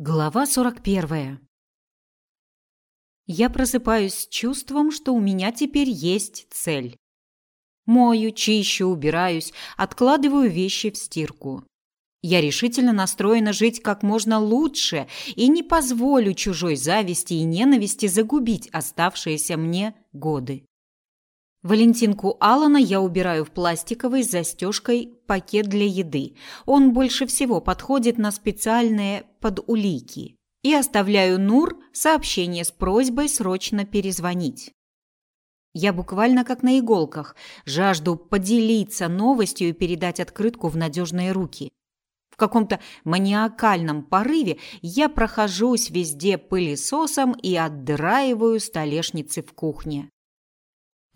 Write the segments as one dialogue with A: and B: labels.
A: Глава 41. Я просыпаюсь с чувством, что у меня теперь есть цель. Мою, чищу, убираюсь, откладываю вещи в стирку. Я решительно настроена жить как можно лучше и не позволю чужой зависти и ненависти загубить оставшиеся мне годы. Валентинку Алана я убираю в пластиковый с застежкой пакет для еды. Он больше всего подходит на специальные подулики. И оставляю Нур сообщение с просьбой срочно перезвонить. Я буквально как на иголках, жажду поделиться новостью и передать открытку в надежные руки. В каком-то маниакальном порыве я прохожусь везде пылесосом и отдраиваю столешницы в кухне.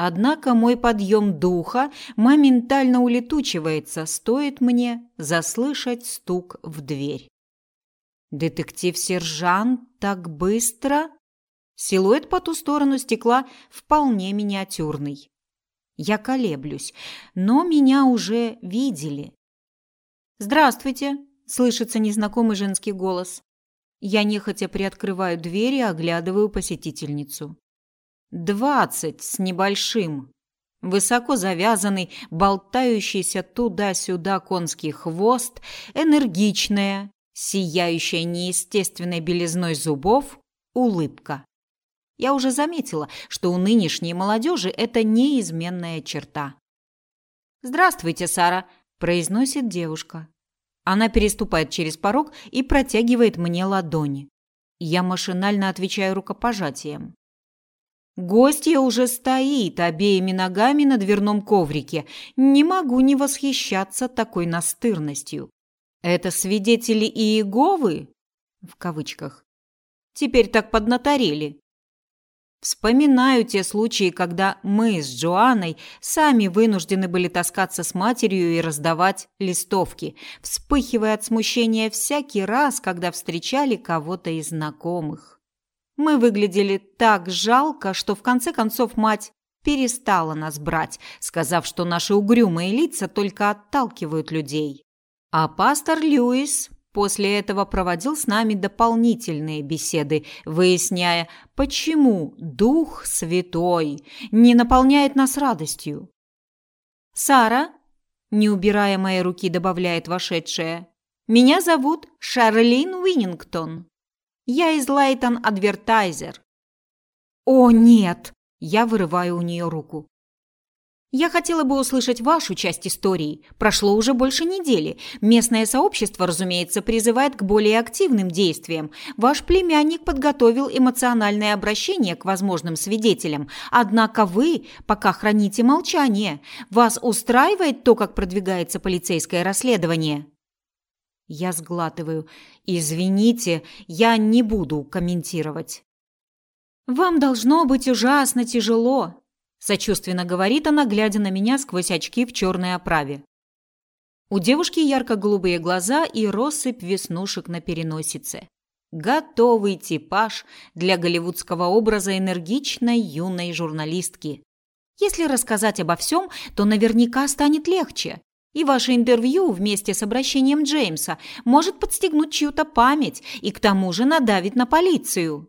A: Однако мой подъем духа моментально улетучивается, стоит мне заслышать стук в дверь. Детектив-сержант так быстро? Силуэт по ту сторону стекла вполне миниатюрный. Я колеблюсь, но меня уже видели. «Здравствуйте!» – слышится незнакомый женский голос. Я нехотя приоткрываю дверь и оглядываю посетительницу. Двадцать с небольшим. Высоко завязанный, болтающийся туда-сюда конский хвост, энергичная, сияющая неестественной белизной зубов, улыбка. Я уже заметила, что у нынешней молодежи это неизменная черта. «Здравствуйте, Сара», – произносит девушка. Она переступает через порог и протягивает мне ладони. Я машинально отвечаю рукопожатием. Гостья уже стоит обеими ногами на дверном коврике. Не могу не восхищаться такой настырностью. Это свидетели Иеговы? В кавычках. Теперь так поднаторели. Вспоминаю те случаи, когда мы с Джоанной сами вынуждены были таскаться с матерью и раздавать листовки, вспыхивая от смущения всякий раз, когда встречали кого-то из знакомых. Мы выглядели так жалко, что в конце концов мать перестала нас брать, сказав, что наши угрюмые лица только отталкивают людей. А пастор Льюис после этого проводил с нами дополнительные беседы, выясняя, почему Дух Святой не наполняет нас радостью. «Сара», не убирая моей руки, добавляет вошедшая, «меня зовут Шарлин Уиннингтон». Я из Лейтон Адвертайзер. О, нет! Я вырываю у нее руку. Я хотела бы услышать вашу часть истории. Прошло уже больше недели. Местное сообщество, разумеется, призывает к более активным действиям. Ваш племянник подготовил эмоциональное обращение к возможным свидетелям. Однако вы пока храните молчание. Вас устраивает то, как продвигается полицейское расследование? Я сглатываю. Извините, я не буду комментировать. Вам должно быть ужасно тяжело, сочувственно говорит она, глядя на меня сквозь очки в черной оправе. У девушки ярко-голубые глаза и россыпь веснушек на переносице. Готовый типаж для голливудского образа энергичной юной журналистки. Если рассказать обо всем, то наверняка станет легче. И ваше интервью вместе с обращением Джеймса может подстегнуть чью-то память и к тому же надавить на полицию.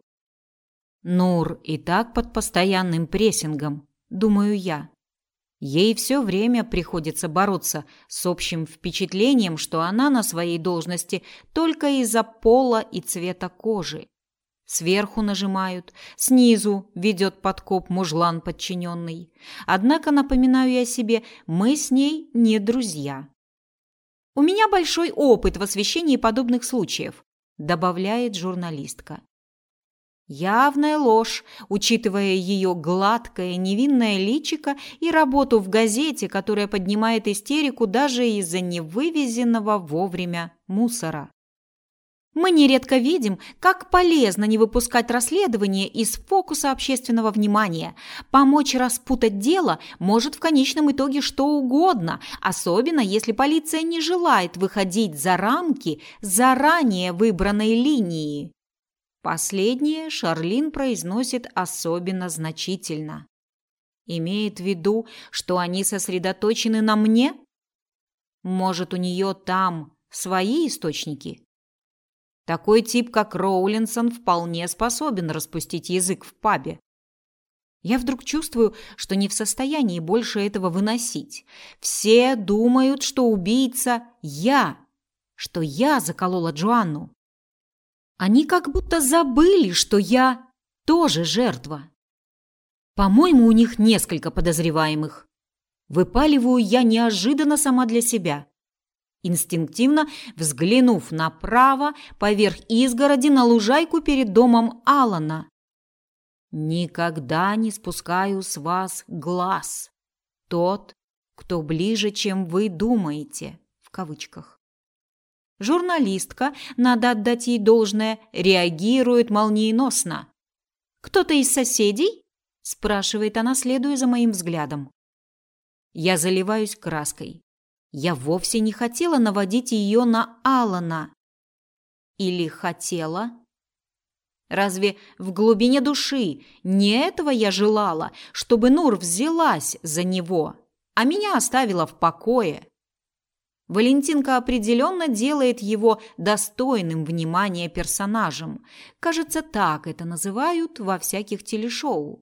A: Нур и так под постоянным прессингом, думаю я. Ей все время приходится бороться с общим впечатлением, что она на своей должности только из-за пола и цвета кожи. Сверху нажимают, снизу ведет подкоп мужлан подчиненный. Однако, напоминаю я себе, мы с ней не друзья. «У меня большой опыт в освещении подобных случаев», добавляет журналистка. Явная ложь, учитывая ее гладкое невинное личико и работу в газете, которая поднимает истерику даже из-за невывезенного вовремя мусора. Мы нередко видим, как полезно не выпускать расследование из фокуса общественного внимания. Помочь распутать дело может в конечном итоге что угодно, особенно если полиция не желает выходить за рамки заранее выбранной линии. Последнее Шарлин произносит особенно значительно. Имеет в виду, что они сосредоточены на мне? Может, у нее там свои источники? Такой тип, как Роулинсон, вполне способен распустить язык в пабе. Я вдруг чувствую, что не в состоянии больше этого выносить. Все думают, что убийца я, что я заколола Джоанну. Они как будто забыли, что я тоже жертва. По-моему, у них несколько подозреваемых. Выпаливаю я неожиданно сама для себя. Инстинктивно взглянув направо, поверх изгороди на лужайку перед домом Алана. Никогда не спускаю с вас глаз. Тот, кто ближе, чем вы думаете, в кавычках. Журналистка, надо отдать ей должное, реагирует молниеносно. Кто-то из соседей? спрашивает она, следуя за моим взглядом. Я заливаюсь краской. Я вовсе не хотела наводить ее на Алана. Или хотела? Разве в глубине души не этого я желала, чтобы Нур взялась за него, а меня оставила в покое? Валентинка определенно делает его достойным внимания персонажем. Кажется, так это называют во всяких телешоу.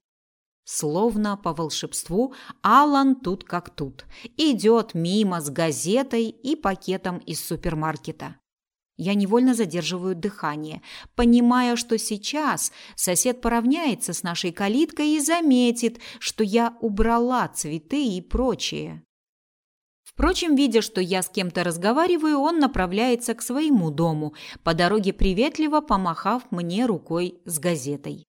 A: Словно по волшебству, Алан тут как тут. Идет мимо с газетой и пакетом из супермаркета. Я невольно задерживаю дыхание, понимая, что сейчас сосед поравняется с нашей калиткой и заметит, что я убрала цветы и прочее. Впрочем, видя, что я с кем-то разговариваю, он направляется к своему дому, по дороге приветливо помахав мне рукой с газетой.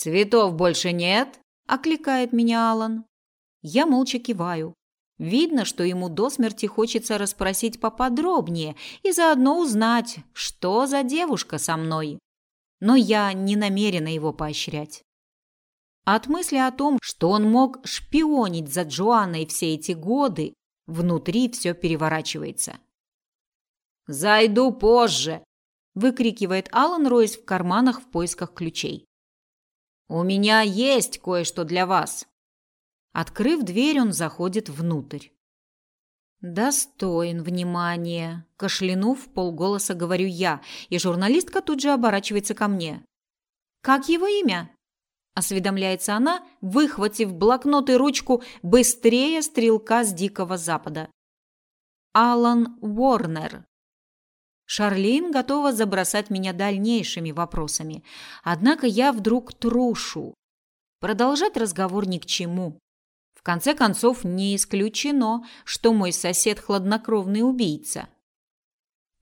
A: «Цветов больше нет?» – окликает меня Алан. Я молча киваю. Видно, что ему до смерти хочется расспросить поподробнее и заодно узнать, что за девушка со мной. Но я не намерена его поощрять. От мысли о том, что он мог шпионить за Джоанной все эти годы, внутри все переворачивается. «Зайду позже!» – выкрикивает Алан, роясь в карманах в поисках ключей. «У меня есть кое-что для вас!» Открыв дверь, он заходит внутрь. Достоин внимания, кашлянув полголоса говорю я, и журналистка тут же оборачивается ко мне. Как его имя? осведомляется она, выхватив блокнот и ручку быстрее стрелка с Дикого Запада. Алан Уорнер. Шарлин готова забросать меня дальнейшими вопросами, однако я вдруг трушу. Продолжать разговор ни к чему. В конце концов, не исключено, что мой сосед хладнокровный убийца.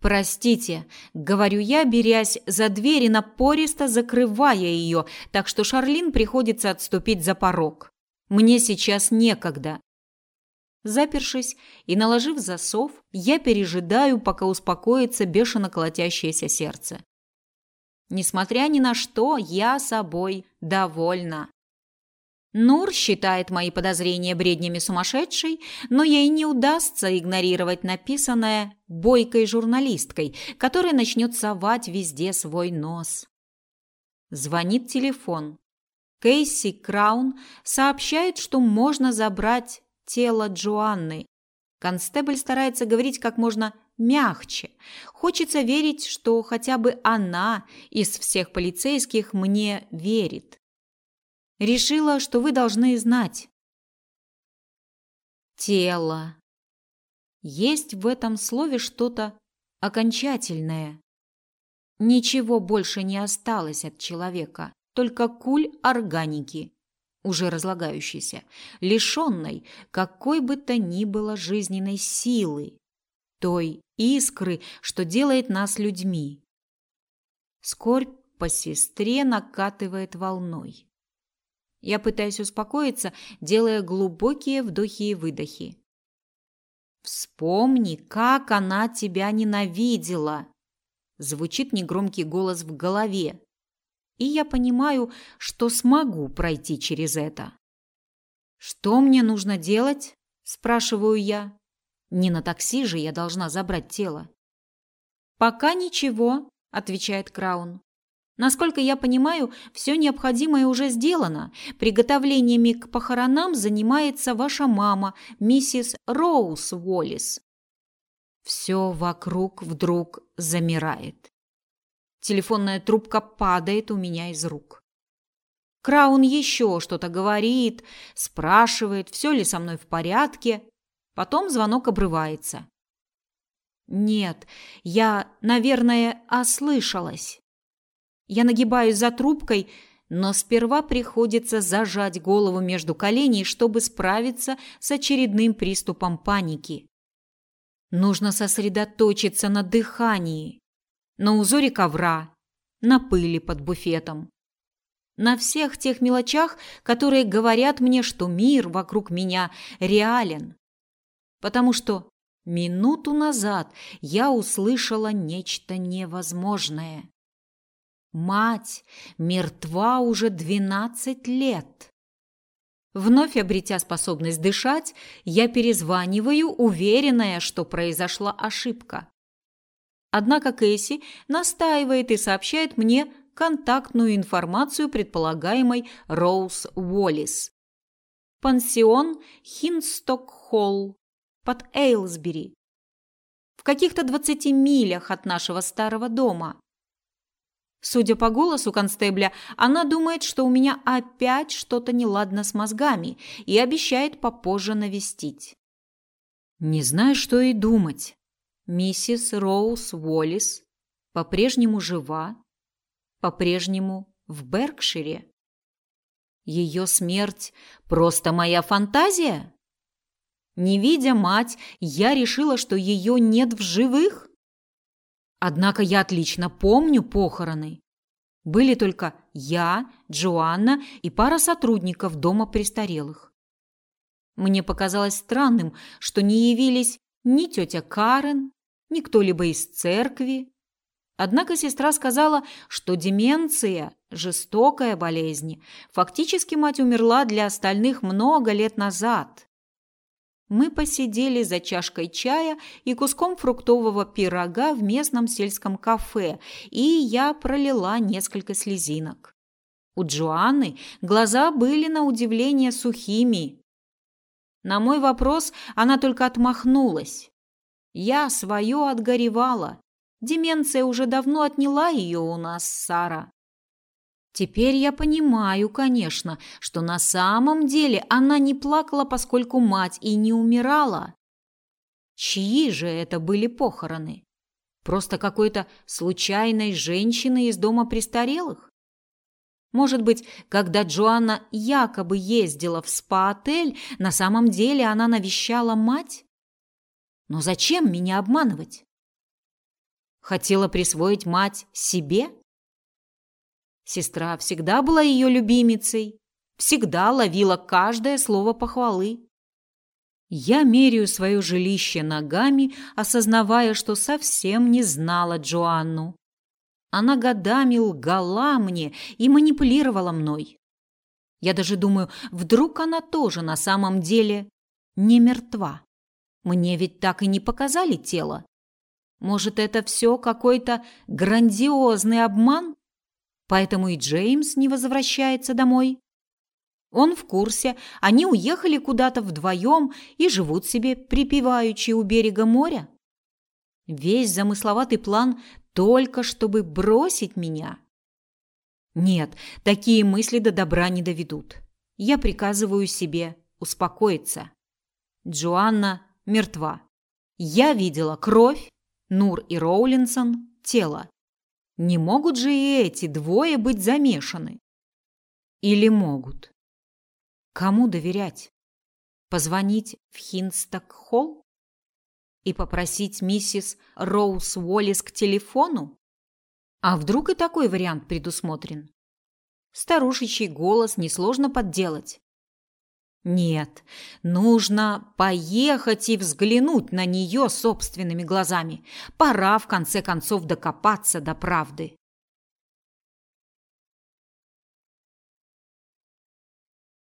A: Простите, говорю я, берясь за дверь и напористо закрывая ее, так что Шарлин приходится отступить за порог. Мне сейчас некогда. Запершись и наложив засов, я пережидаю, пока успокоится бешено колотящееся сердце. Несмотря ни на что, я собой довольна. Нур считает мои подозрения бреднями сумасшедшей, но ей не удастся игнорировать написанное бойкой журналисткой, которая начнет совать везде свой нос. Звонит телефон. Кейси Краун сообщает, что можно забрать тело Джоанны. Констебль старается говорить как можно мягче. Хочется верить, что хотя бы она из всех полицейских мне верит. Решила, что вы должны знать. Тело. Есть в этом слове что-то окончательное. Ничего больше не осталось от человека, только куль органики, уже разлагающейся, лишенной какой бы то ни было жизненной силы, той искры, что делает нас людьми. Скорбь по сестре накатывает волной. Я пытаюсь успокоиться, делая глубокие вдохи и выдохи. Вспомни, как она тебя ненавидела. Звучит негромкий голос в голове. И я понимаю, что смогу пройти через это. Что мне нужно делать? спрашиваю я. Не на такси же я должна забрать тело. Пока ничего, отвечает Краун. Насколько я понимаю, все необходимое уже сделано. Приготовлениями к похоронам занимается ваша мама, миссис Роуз Уоллис. Все вокруг вдруг замирает. Телефонная трубка падает у меня из рук. Краун еще что-то говорит, спрашивает, все ли со мной в порядке. Потом звонок обрывается. Нет, я, наверное, ослышалась. Я нагибаюсь за трубкой, но сперва приходится зажать голову между коленей, чтобы справиться с очередным приступом паники. Нужно сосредоточиться на дыхании, на узоре ковра, на пыли под буфетом. На всех тех мелочах, которые говорят мне, что мир вокруг меня реален. Потому что минуту назад я услышала нечто невозможное. Мать мертва уже двенадцать лет. Вновь обретя способность дышать, я перезваниваю, уверенная, что произошла ошибка. Однако Кэси настаивает и сообщает мне контактную информацию предполагаемой Роуз Уоллис. Пансион Хинсток-Холл под Эйлсбери. В каких-то двадцати милях от нашего старого дома. Судя по голосу констебля, она думает, что у меня опять что-то неладно с мозгами и обещает попозже навестить. Не знаю, что и думать. Миссис Роуз Уоллис по-прежнему жива, по-прежнему в Беркшире. Ее смерть просто моя фантазия? Не видя мать, я решила, что ее нет в живых? Однако я отлично помню похороны. Были только я, Джоанна и пара сотрудников дома престарелых. Мне показалось странным, что не явились ни тетя Карен, ни кто-либо из церкви. Однако сестра сказала, что деменция – жестокая болезнь. Фактически мать умерла для остальных много лет назад. Мы посидели за чашкой чая и куском фруктового пирога в местном сельском кафе, и я пролила несколько слезинок. У Джоанны глаза были на удивление сухими. На мой вопрос она только отмахнулась. Я свое отгоревала. Деменция уже давно отняла ее у нас, Сара. Теперь я понимаю, конечно, что на самом деле она не плакала, поскольку мать и не умирала. Чьи же это были похороны? Просто какой-то случайной женщины из дома престарелых? Может быть, когда Джоанна якобы ездила в спа-отель, на самом деле она навещала мать? Но зачем меня обманывать? Хотела присвоить мать себе? Сестра всегда была ее любимицей, всегда ловила каждое слово похвалы. Я меряю свое жилище ногами, осознавая, что совсем не знала Джоанну. Она годами лгала мне и манипулировала мной. Я даже думаю, вдруг она тоже на самом деле не мертва. Мне ведь так и не показали тело. Может, это все какой-то грандиозный обман? Поэтому и Джеймс не возвращается домой. Он в курсе, они уехали куда-то вдвоем и живут себе припеваючи у берега моря. Весь замысловатый план только чтобы бросить меня. Нет, такие мысли до добра не доведут. Я приказываю себе успокоиться. Джоанна мертва. Я видела кровь, Нур и Роулинсон – тело. Не могут же и эти двое быть замешаны? Или могут? Кому доверять? Позвонить в Хинсток-холл? И попросить миссис Роуз Уоллес к телефону? А вдруг и такой вариант предусмотрен? Старушечий голос несложно подделать. Нет, нужно поехать и взглянуть на нее собственными глазами. Пора в конце концов докопаться до правды.